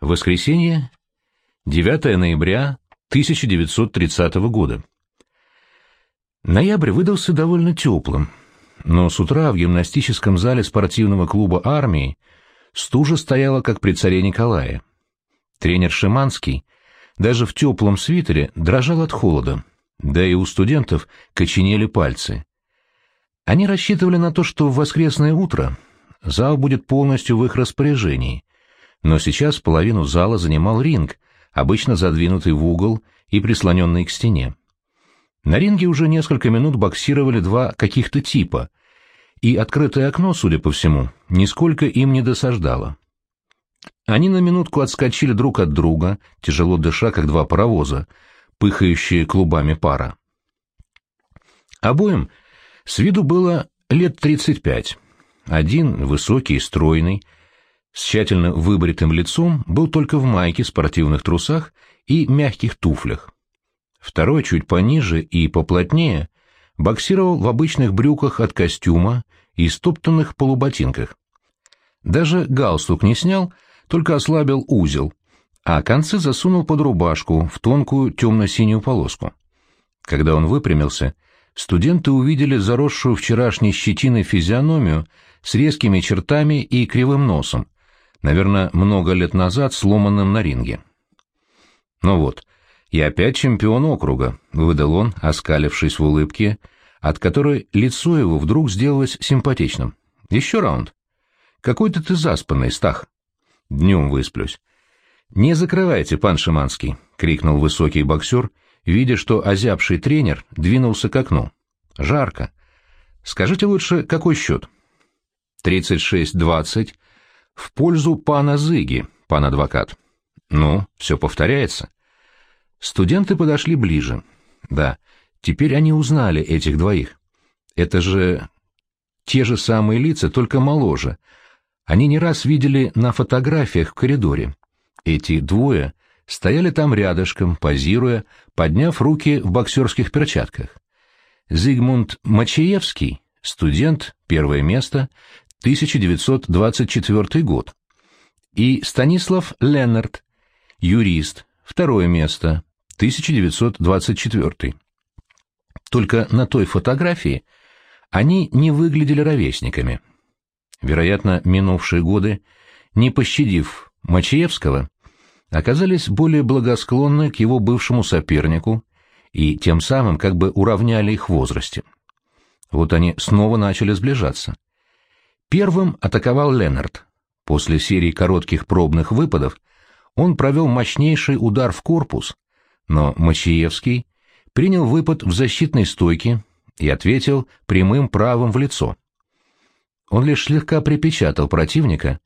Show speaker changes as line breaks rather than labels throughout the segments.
Воскресенье, 9 ноября 1930 года. Ноябрь выдался довольно теплым, но с утра в гимнастическом зале спортивного клуба армии стужа стояла, как при царе Николае. Тренер Шиманский даже в теплом свитере дрожал от холода, да и у студентов коченели пальцы. Они рассчитывали на то, что в воскресное утро зал будет полностью в их распоряжении, но сейчас половину зала занимал ринг, обычно задвинутый в угол и прислоненный к стене. На ринге уже несколько минут боксировали два каких-то типа, и открытое окно, судя по всему, нисколько им не досаждало. Они на минутку отскочили друг от друга, тяжело дыша, как два паровоза, пыхающие клубами пара. Обоим с виду было лет тридцать пять. Один, высокий и стройный, с тщательно выбритым лицом, был только в майке, спортивных трусах и мягких туфлях. Второй, чуть пониже и поплотнее, боксировал в обычных брюках от костюма и стоптанных полуботинках. Даже галстук не снял, только ослабил узел, а концы засунул под рубашку в тонкую темно-синюю полоску. Когда он выпрямился, студенты увидели заросшую вчерашней щетиной физиономию с резкими чертами и кривым носом, наверное, много лет назад сломанным на ринге. Ну вот, я опять чемпион округа, — выдал он, оскалившись в улыбке, от которой лицо его вдруг сделалось симпатичным. Еще раунд. Какой-то ты заспанный, Стах. Днем высплюсь. Не закрывайте, пан Шиманский, — крикнул высокий боксер, видя, что озябший тренер двинулся к окну. Жарко. Скажите лучше, какой счет? Тридцать шесть двадцать в пользу пана Зыги, пан адвокат. Ну, все повторяется. Студенты подошли ближе. Да, теперь они узнали этих двоих. Это же те же самые лица, только моложе. Они не раз видели на фотографиях в коридоре. Эти двое стояли там рядышком, позируя, подняв руки в боксерских перчатках. Зигмунд Мачиевский, студент, первое место, 1924 год. И Станислав Леннард, юрист, второе место, 1924. Только на той фотографии они не выглядели ровесниками. Вероятно, минувшие годы, не пощадив Мачиевского, оказались более благосклонны к его бывшему сопернику и тем самым как бы уравняли их в возрасте. Вот они снова начали сближаться. Первым атаковал Леннард. После серии коротких пробных выпадов он провел мощнейший удар в корпус, но Мачиевский принял выпад в защитной стойке и ответил прямым правым в лицо. Он лишь слегка припечатал противника,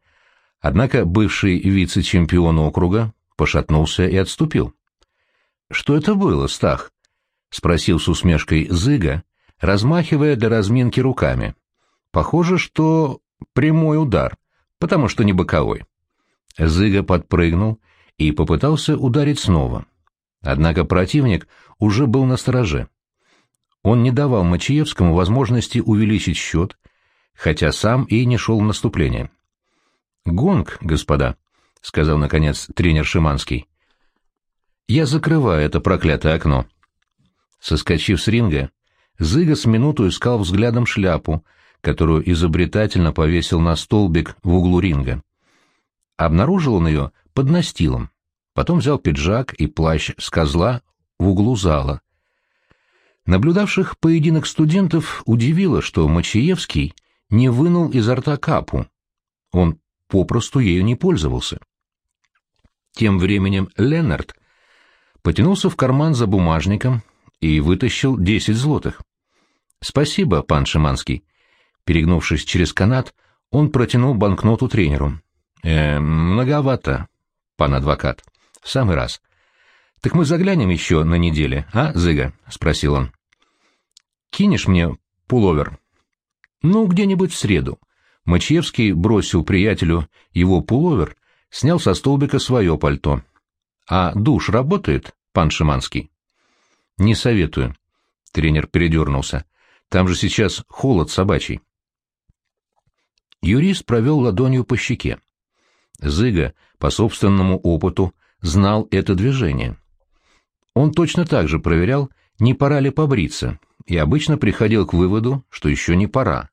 однако бывший вице-чемпион округа пошатнулся и отступил. «Что это было, Стах?» — спросил с усмешкой Зыга, размахивая для разминки руками. Похоже, что прямой удар, потому что не боковой. Зыга подпрыгнул и попытался ударить снова. Однако противник уже был на стороже. Он не давал Мачиевскому возможности увеличить счет, хотя сам и не шел в наступление. «Гонг, господа», — сказал, наконец, тренер Шиманский. «Я закрываю это проклятое окно». Соскочив с ринга, Зыга с минуту искал взглядом шляпу, которую изобретательно повесил на столбик в углу ринга. Обнаружил он ее под настилом, потом взял пиджак и плащ с козла в углу зала. Наблюдавших поединок студентов удивило, что Мачиевский не вынул изо рта капу. Он попросту ею не пользовался. Тем временем Леннард потянулся в карман за бумажником и вытащил десять злотых. — Спасибо, пан Шиманский. Перегнувшись через канат, он протянул банкноту тренеру. «Э, многовато, пан адвокат. В самый раз. Так мы заглянем еще на неделе, а, Зыга? — спросил он. Кинешь мне пуловер? Ну, где-нибудь в среду. Мачевский бросил приятелю его пуловер, снял со столбика свое пальто. А душ работает, пан Шиманский? Не советую. Тренер передернулся. Там же сейчас холод собачий. Юрист провел ладонью по щеке. Зыга, по собственному опыту, знал это движение. Он точно так же проверял, не пора ли побриться, и обычно приходил к выводу, что еще не пора.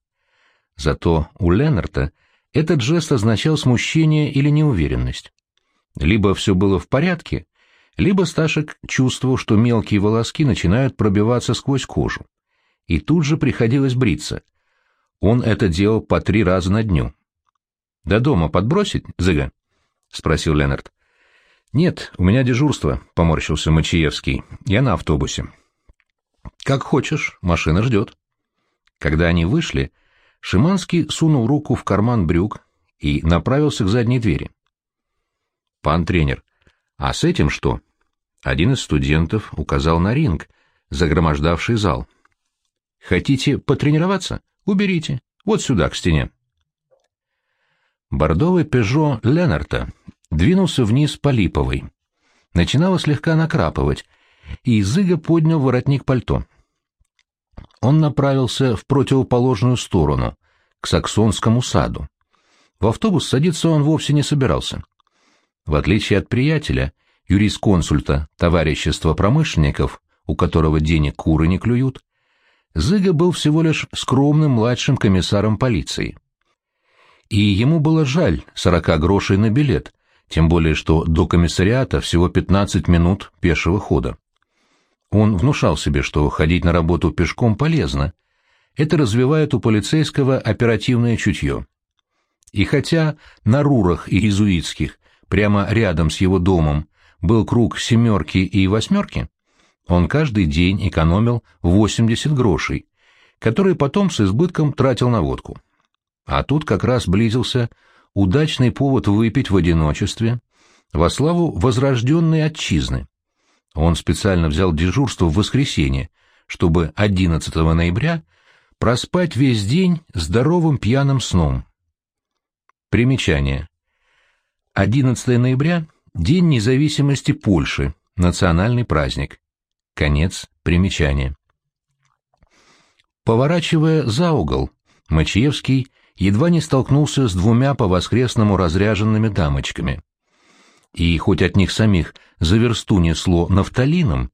Зато у Леннарта этот жест означал смущение или неуверенность. Либо все было в порядке, либо Сташек чувствовал, что мелкие волоски начинают пробиваться сквозь кожу. И тут же приходилось бриться. Он это делал по три раза на дню. «До дома подбросить, Зыга?» — спросил Ленард. «Нет, у меня дежурство», — поморщился Мачиевский. «Я на автобусе». «Как хочешь, машина ждет». Когда они вышли, Шиманский сунул руку в карман брюк и направился к задней двери. «Пан тренер, а с этим что?» Один из студентов указал на ринг, загромождавший зал. «Хотите потренироваться? Уберите. Вот сюда, к стене». Бордовый «Пежо» Ленарта двинулся вниз по Липовой. Начинало слегка накрапывать, и Зыга поднял воротник пальто. Он направился в противоположную сторону, к Саксонскому саду. В автобус садиться он вовсе не собирался. В отличие от приятеля, юрисконсульта товарищества промышленников, у которого денег куры не клюют, Зыга был всего лишь скромным младшим комиссаром полиции. И ему было жаль сорока грошей на билет, тем более что до комиссариата всего 15 минут пешего хода. Он внушал себе, что ходить на работу пешком полезно. Это развивает у полицейского оперативное чутье. И хотя на рурах и иезуитских, прямо рядом с его домом, был круг семерки и восьмерки, он каждый день экономил 80 грошей, которые потом с избытком тратил на водку. А тут как раз близился удачный повод выпить в одиночестве во славу возрожденной отчизны. Он специально взял дежурство в воскресенье, чтобы 11 ноября проспать весь день здоровым пьяным сном. Примечание. 11 ноября – День независимости Польши, национальный праздник. Конец примечания. Поворачивая за угол, Мачиевский едва не столкнулся с двумя по-воскресному разряженными дамочками. И хоть от них самих за версту несло нафталином,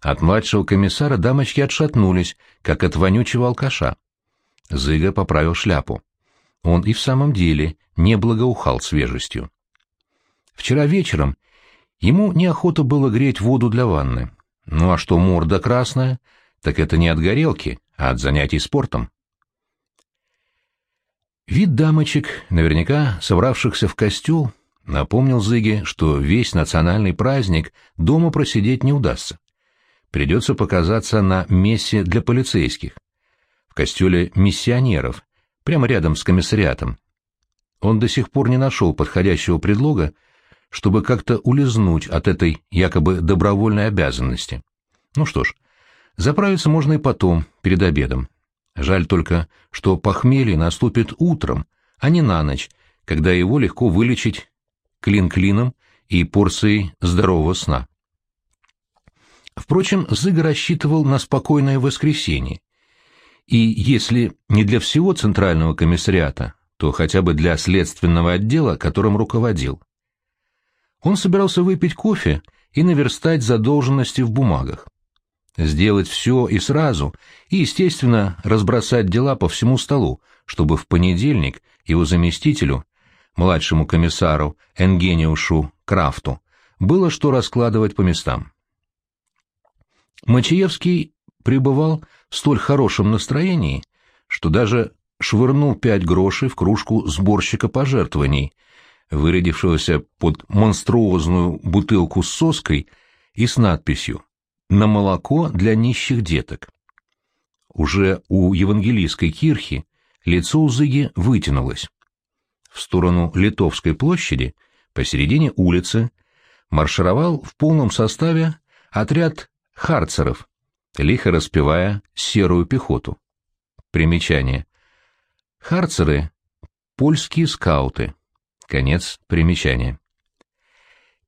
от младшего комиссара дамочки отшатнулись, как от вонючего алкаша. Зыга поправил шляпу. Он и в самом деле не благоухал свежестью. Вчера вечером ему неохота было греть воду для ванны. Ну а что морда красная, так это не от горелки, а от занятий спортом. Вид дамочек, наверняка собравшихся в костюл, напомнил Зыге, что весь национальный праздник дома просидеть не удастся. Придется показаться на мессе для полицейских, в костюле миссионеров, прямо рядом с комиссариатом. Он до сих пор не нашел подходящего предлога, чтобы как-то улизнуть от этой якобы добровольной обязанности. Ну что ж, заправиться можно и потом, перед обедом. Жаль только, что похмелье наступит утром, а не на ночь, когда его легко вылечить клин клином и порцией здорового сна. Впрочем, Зыга рассчитывал на спокойное воскресенье. И если не для всего Центрального комиссариата, то хотя бы для следственного отдела, которым руководил. Он собирался выпить кофе и наверстать задолженности в бумагах. Сделать все и сразу, и, естественно, разбросать дела по всему столу, чтобы в понедельник его заместителю, младшему комиссару Энгениушу Крафту, было что раскладывать по местам. Мачиевский пребывал в столь хорошем настроении, что даже швырнул пять грошей в кружку сборщика пожертвований — вырядившегося под монструозную бутылку с соской и с надписью «На молоко для нищих деток». Уже у евангелийской кирхи лицо у Зыги вытянулось. В сторону Литовской площади, посередине улицы, маршировал в полном составе отряд харцеров, лихо распевая серую пехоту. Примечание. Харцеры — польские скауты. Конец примечания.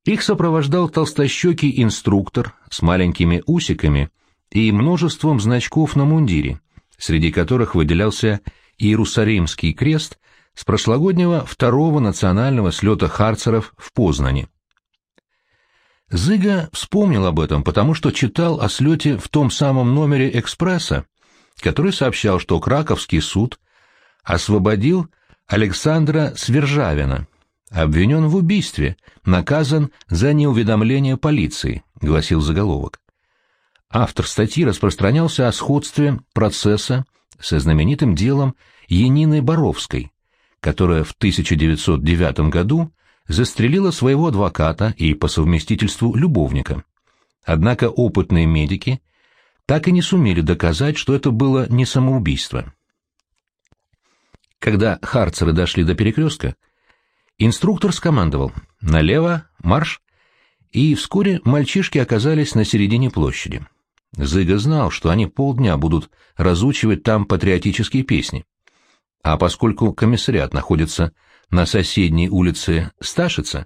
Их сопровождал толстощекий инструктор с маленькими усиками и множеством значков на мундире, среди которых выделялся Иерусалимский крест с прошлогоднего второго национального слета Харцеров в Познане. Зыга вспомнил об этом, потому что читал о слете в том самом номере «Экспресса», который сообщал, что Краковский суд освободил Александра Свержавина, обвинен в убийстве, наказан за неуведомление полиции, гласил заголовок. Автор статьи распространялся о сходстве процесса со знаменитым делом Янины Боровской, которая в 1909 году застрелила своего адвоката и по совместительству любовника. Однако опытные медики так и не сумели доказать, что это было не самоубийство. Когда Харцеры дошли до перекрестка, инструктор скомандовал «Налево, марш!» и вскоре мальчишки оказались на середине площади. Зыга знал, что они полдня будут разучивать там патриотические песни. А поскольку комиссариат находится на соседней улице Сташица,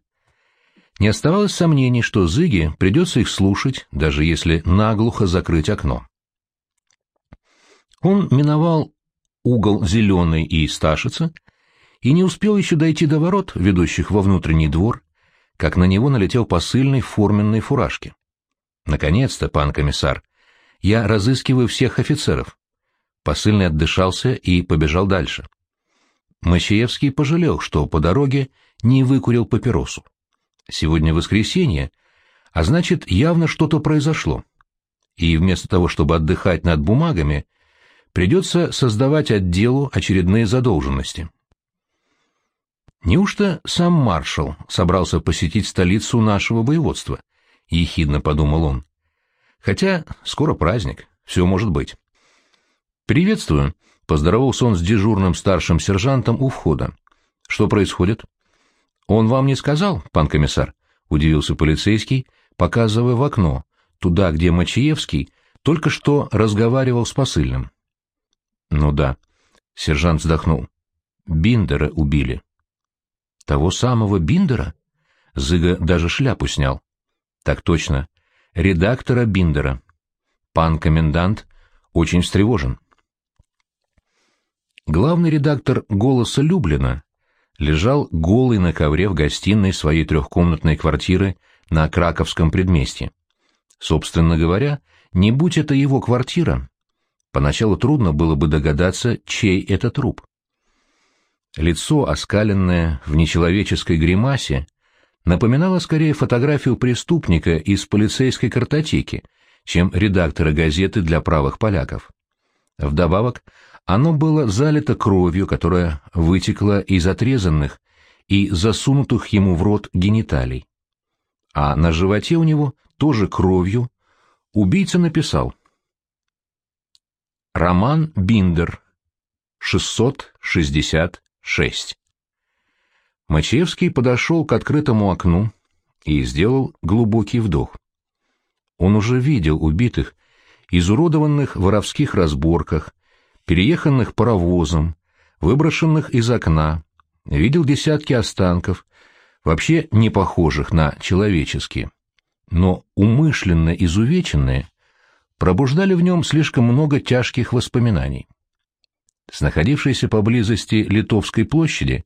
не оставалось сомнений, что Зыге придется их слушать, даже если наглухо закрыть окно. Он миновал угол Зеленый и Сташица, и не успел еще дойти до ворот, ведущих во внутренний двор, как на него налетел посыльный в форменной фуражке. «Наконец-то, пан комиссар, я разыскиваю всех офицеров». Посыльный отдышался и побежал дальше. Мачиевский пожалел, что по дороге не выкурил папиросу. Сегодня воскресенье, а значит, явно что-то произошло. И вместо того, чтобы отдыхать над бумагами, Придется создавать отделу очередные задолженности. Неужто сам маршал собрался посетить столицу нашего воеводства? — ехидно подумал он. Хотя скоро праздник, все может быть. «Приветствую», — поздоровался он с дежурным старшим сержантом у входа. «Что происходит?» «Он вам не сказал, пан комиссар?» — удивился полицейский, показывая в окно, туда, где Мачиевский только что разговаривал с посыльным. Ну да. Сержант вздохнул. Биндера убили. Того самого Биндера? Зыга даже шляпу снял. Так точно. Редактора Биндера. Пан комендант очень встревожен. Главный редактор «Голоса Люблина» лежал голый на ковре в гостиной своей трехкомнатной квартиры на Краковском предместье. Собственно говоря, не будь это его квартира, Поначалу трудно было бы догадаться, чей это труп. Лицо, оскаленное в нечеловеческой гримасе, напоминало скорее фотографию преступника из полицейской картотеки, чем редактора газеты для правых поляков. Вдобавок, оно было залито кровью, которая вытекла из отрезанных и засунутых ему в рот гениталий. А на животе у него тоже кровью убийца написал Роман Биндер. 666. Мачевский подошел к открытому окну и сделал глубокий вдох. Он уже видел убитых, изуродованных воровских разборках, перееханных паровозом, выброшенных из окна, видел десятки останков, вообще не похожих на человеческие, но умышленно изувеченные, пробуждали в нем слишком много тяжких воспоминаний. С находившейся поблизости Литовской площади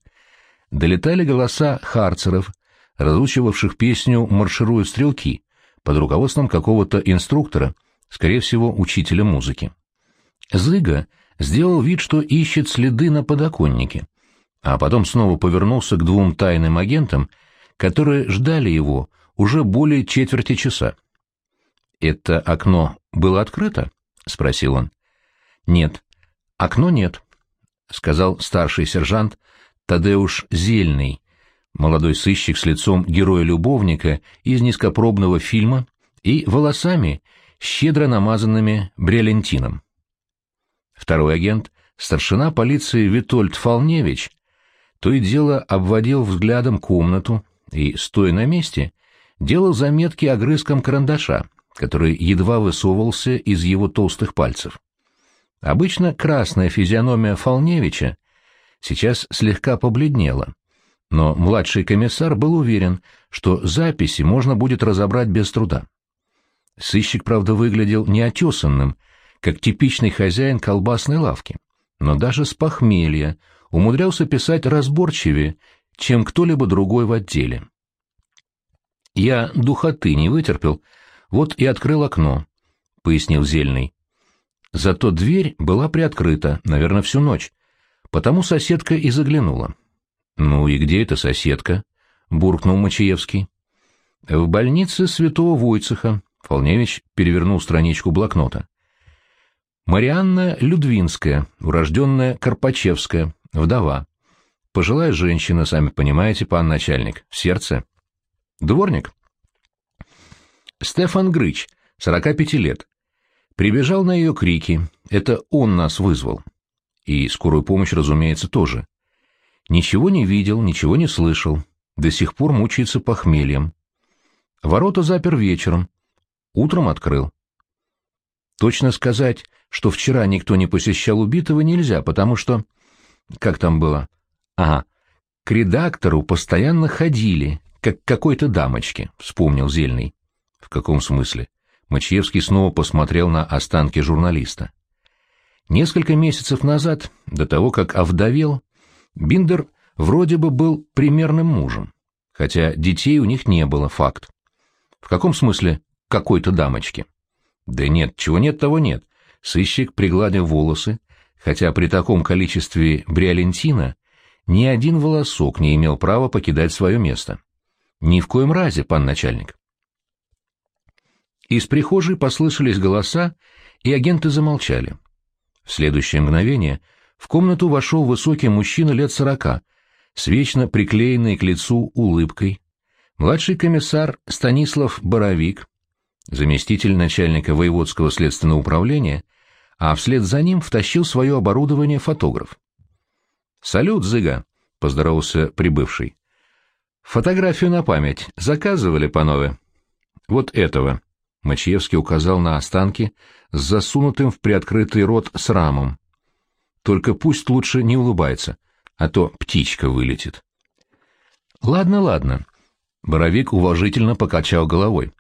долетали голоса харцеров, разучивавших песню «Маршируют стрелки» под руководством какого-то инструктора, скорее всего, учителя музыки. Зыга сделал вид, что ищет следы на подоконнике, а потом снова повернулся к двум тайным агентам, которые ждали его уже более четверти часа. «Это окно было открыто?» — спросил он. «Нет, окно нет», — сказал старший сержант Тадеуш Зельный, молодой сыщик с лицом героя-любовника из низкопробного фильма и волосами, щедро намазанными бриллиантином. Второй агент, старшина полиции Витольд Фолневич, то и дело обводил взглядом комнату и, стоя на месте, делал заметки огрызком карандаша, который едва высовывался из его толстых пальцев. Обычно красная физиономия Фолневича сейчас слегка побледнела, но младший комиссар был уверен, что записи можно будет разобрать без труда. Сыщик, правда, выглядел неотесанным, как типичный хозяин колбасной лавки, но даже с похмелья умудрялся писать разборчивее, чем кто-либо другой в отделе. «Я духоты не вытерпел, вот и открыл окно», — пояснил Зельный. Зато дверь была приоткрыта, наверное, всю ночь, потому соседка и заглянула. «Ну и где эта соседка?» — буркнул Мачиевский. «В больнице святого Войцеха», — Фолневич перевернул страничку блокнота. «Марианна Людвинская, урожденная Карпачевская, вдова. Пожилая женщина, сами понимаете, пан начальник, в сердце. Дворник?» Стефан Грыч, 45 лет. Прибежал на ее крики. Это он нас вызвал. И скорую помощь, разумеется, тоже. Ничего не видел, ничего не слышал. До сих пор мучается похмельем. Ворота запер вечером. Утром открыл. Точно сказать, что вчера никто не посещал убитого, нельзя, потому что... Как там было? Ага. К редактору постоянно ходили, как к какой-то дамочке, вспомнил Зельный. В каком смысле? Мачьевский снова посмотрел на останки журналиста. Несколько месяцев назад, до того, как овдовел, Биндер вроде бы был примерным мужем, хотя детей у них не было, факт. В каком смысле какой-то дамочки? Да нет, чего нет, того нет. Сыщик пригладил волосы, хотя при таком количестве бриолентина ни один волосок не имел права покидать свое место. Ни в коем разе, пан начальник. Из прихожей послышались голоса, и агенты замолчали. В следующее мгновение в комнату вошел высокий мужчина лет сорока, с вечно приклеенной к лицу улыбкой, младший комиссар Станислав Боровик, заместитель начальника воеводского следственного управления, а вслед за ним втащил свое оборудование фотограф. «Салют, Зыга!» — поздоровался прибывший. «Фотографию на память заказывали, панове?» «Вот этого», Мачиевский указал на останки с засунутым в приоткрытый рот срамом. Только пусть лучше не улыбается, а то птичка вылетит. Ладно, ладно. Боровик уважительно покачал головой.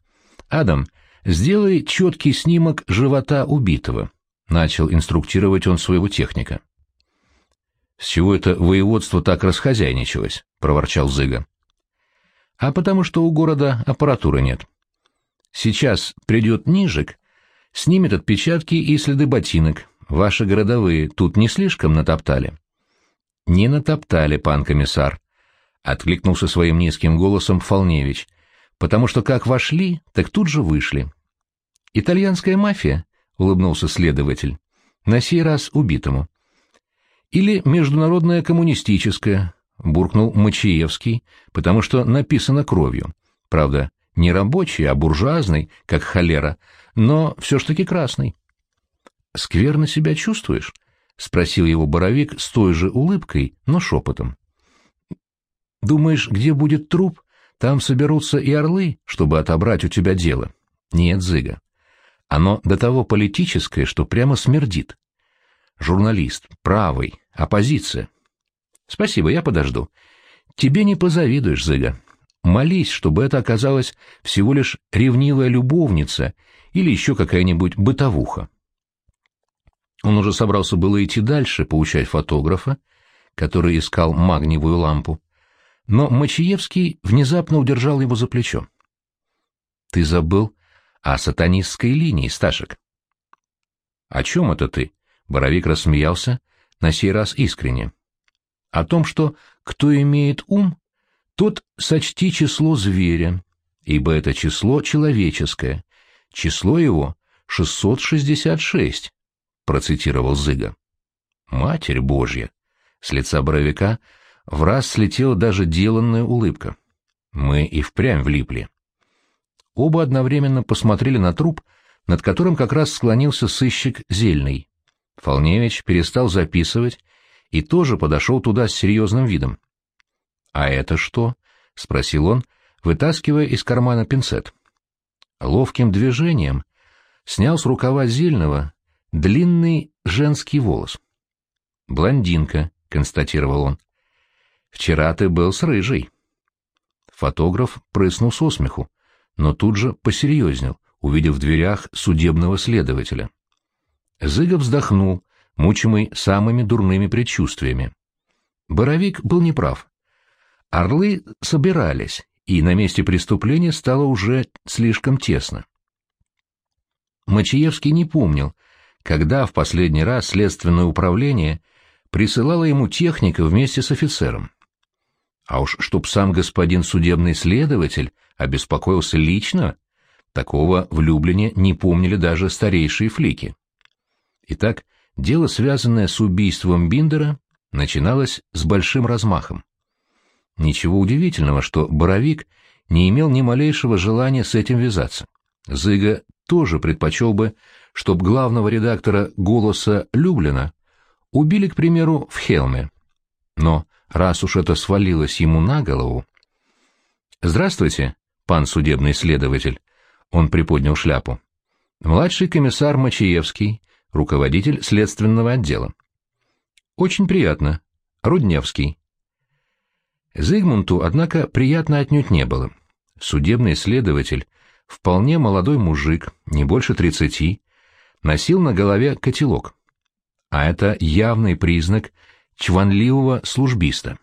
Адам, сделай четкий снимок живота убитого. Начал инструктировать он своего техника. С чего это воеводство так расхозяйничалось? проворчал Зыга. А потому что у города аппаратуры нет. Сейчас придет Нижик, снимет отпечатки и следы ботинок. Ваши городовые тут не слишком натоптали? — Не натоптали, пан комиссар, — откликнулся своим низким голосом Фолневич, — потому что как вошли, так тут же вышли. — Итальянская мафия, — улыбнулся следователь, — на сей раз убитому. — Или международная коммунистическая, — буркнул Мачиевский, потому что написано кровью. Правда, не рабочий, а буржуазный, как холера, но все ж таки красный. — Скверно себя чувствуешь? — спросил его Боровик с той же улыбкой, но шепотом. — Думаешь, где будет труп, там соберутся и орлы, чтобы отобрать у тебя дело? Нет, Зыга. Оно до того политическое, что прямо смердит. Журналист, правый, оппозиция. Спасибо, я подожду. Тебе не позавидуешь, Зыга. Молись, чтобы это оказалась всего лишь ревнивая любовница или еще какая-нибудь бытовуха. Он уже собрался было идти дальше, поучать фотографа, который искал магниевую лампу, но Мачиевский внезапно удержал его за плечо. — Ты забыл о сатанистской линии, Сташек. — О чем это ты? — Боровик рассмеялся, на сей раз искренне. — О том, что кто имеет ум, тот сочти число зверя, ибо это число человеческое. Число его — 666, — процитировал Зыга. Матерь Божья! С лица боровика в раз слетела даже деланная улыбка. Мы и впрямь влипли. Оба одновременно посмотрели на труп, над которым как раз склонился сыщик Зельный. Фолневич перестал записывать и тоже подошел туда с серьезным видом. «А это что?» — спросил он, вытаскивая из кармана пинцет. Ловким движением снял с рукава зельного длинный женский волос. «Блондинка», — констатировал он. «Вчера ты был с рыжей». Фотограф прыснул со смеху, но тут же посерьезнел, увидев в дверях судебного следователя. Зыга вздохнул, мучимый самыми дурными предчувствиями. Боровик был неправ. Орлы собирались, и на месте преступления стало уже слишком тесно. Мачиевский не помнил, когда в последний раз следственное управление присылало ему техника вместе с офицером. А уж чтоб сам господин судебный следователь обеспокоился лично, такого в Люблине не помнили даже старейшие флики. Итак, дело, связанное с убийством Биндера, начиналось с большим размахом. Ничего удивительного, что Боровик не имел ни малейшего желания с этим вязаться. Зыга тоже предпочел бы, чтобы главного редактора «Голоса» Люблина убили, к примеру, в Хелме. Но раз уж это свалилось ему на голову... «Здравствуйте, пан судебный следователь», — он приподнял шляпу. «Младший комиссар Мачиевский, руководитель следственного отдела». «Очень приятно. Рудневский». Зигмунту, однако, приятно отнюдь не было. Судебный следователь, вполне молодой мужик, не больше тридцати, носил на голове котелок. А это явный признак чванливого службиста.